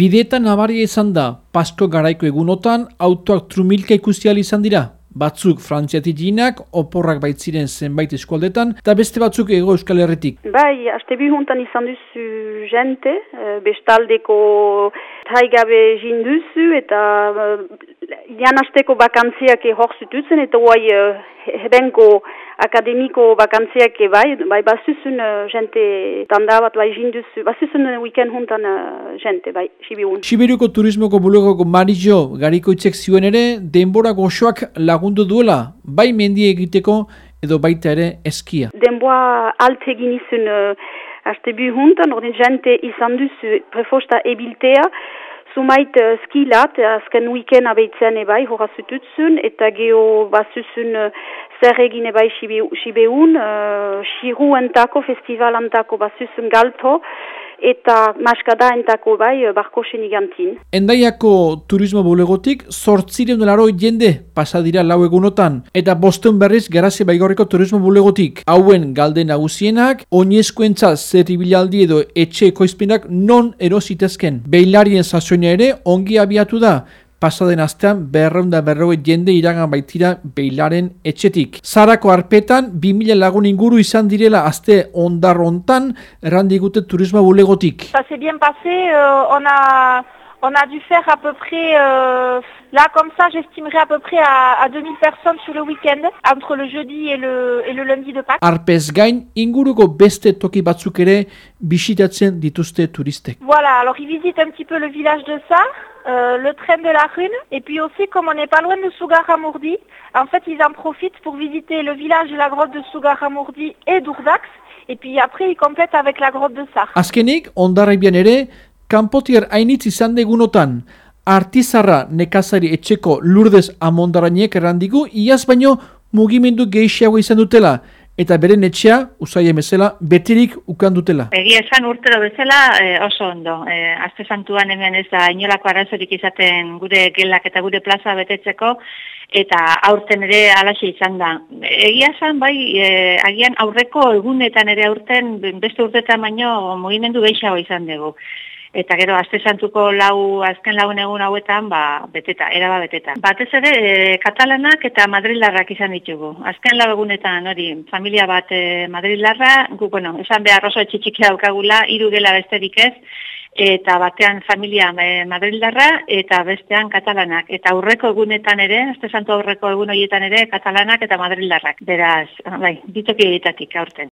Bideetan nabaria izan da, Pasko garaiko egunotan, autoak trumilka ikustial izan dira. Batzuk frantziatik jinak, oporrak baitziren zenbait eskualdetan, eta beste batzuk ego euskal herretik. Bai, haste bihuntan izan duzu jente, eh, bestaldeko taigabe jinduzu, eta jan hasteko bakantziak hor zututzen, eta guai hebenko akademiko bakantziak bai, bai bazuzun uh, jente tanda bat bai jinduzu, bazuzun uh, weekend juntan uh, jente, bai, Sibiun. Sibiruko turismoko bulegoko Marijo gariko itzek zioen ere, denbora goxoak lagundu duela, bai mendie egiteko edo baita ere eskia. Denboa alt egin izun uh, haste bi juntan, ordin jente izan duzu prefosta ebiltea, Zumait uh, skilat, azken weekend abeitzen ebai, horra zututzun, eta geho bazuzun uh, zer egin ebai sibeun, uh, xiru entako, festival entako bazuzun galto, eta maskada entako bai, uh, barko senigantin. Endaiako turismo bulegotik, sortziren delaro jende pasadira lau egunotan, eta bosten berriz garazi baigorreko turismo bulegotik. Hauen galde nagusienak, oinezkoentza zerribilaldi edo etxe ekoizpenak non erositezken. Beilarien sazionia ere ongi abiatu da, pasaden astean berreunda berroe jende iragan baitira beilaren etxetik. Zarako arpetan, 2000 lagun inguru izan direla aste ondar ontan, errandigute turismo bulegotik. Ça s'est bien passé, euh, on a... On a dû faire à peu près, euh, là comme ça j'estimerais à peu près à, à 2000 personnes sur le week-end, entre le jeudi et le, et le lundi de Pâques. Arpez gain, inguruko beste toki batzuk ere bisitatzen dituzte turistek. Voilà, alors ils visitent un petit peu le village de Sar, euh, le train de la Rune, et puis aussi comme on n'est pas loin de Sougaramourdi, en fait ils en profitent pour visiter le village et la grotte de Sougaramourdi et d'Ourdax, et puis après ils complètent avec la grotte de Sar. Azkenik, ondarribian ere, kanpotier hainitz izan degunotan, artizarra nekazari etxeko lurdez amondarainek errandigu, iaz baino mugimendu gehiago izan dutela, eta beren etxea, usaien bezala, betirik ukan dutela. Egia esan urtero bezala eh, oso ondo. Eh, Azte santuan hemen ez da inolako arazorik izaten gure gelak eta gure plaza betetzeko, eta aurten ere alaxe izan da. Egia esan, bai, eh, agian aurreko egunetan ere aurten, beste urtetan baino, mugimendu gehiago izan dugu eta gero aste santuko lau azken lagun egun hauetan ba beteta eraba beteta. Batez ere e, katalanak eta madrilarrak izan ditugu. Azken lau egunetan hori familia bat e, madrilarra gu bueno esan behar oso txiki daukagula hiru gela besterik ez eta batean familia e, madrilarra eta bestean katalanak. Eta aurreko egunetan ere aste santu aurreko egun horietan ere katalanak eta madrilarrak. Beraz bai ditoki aurten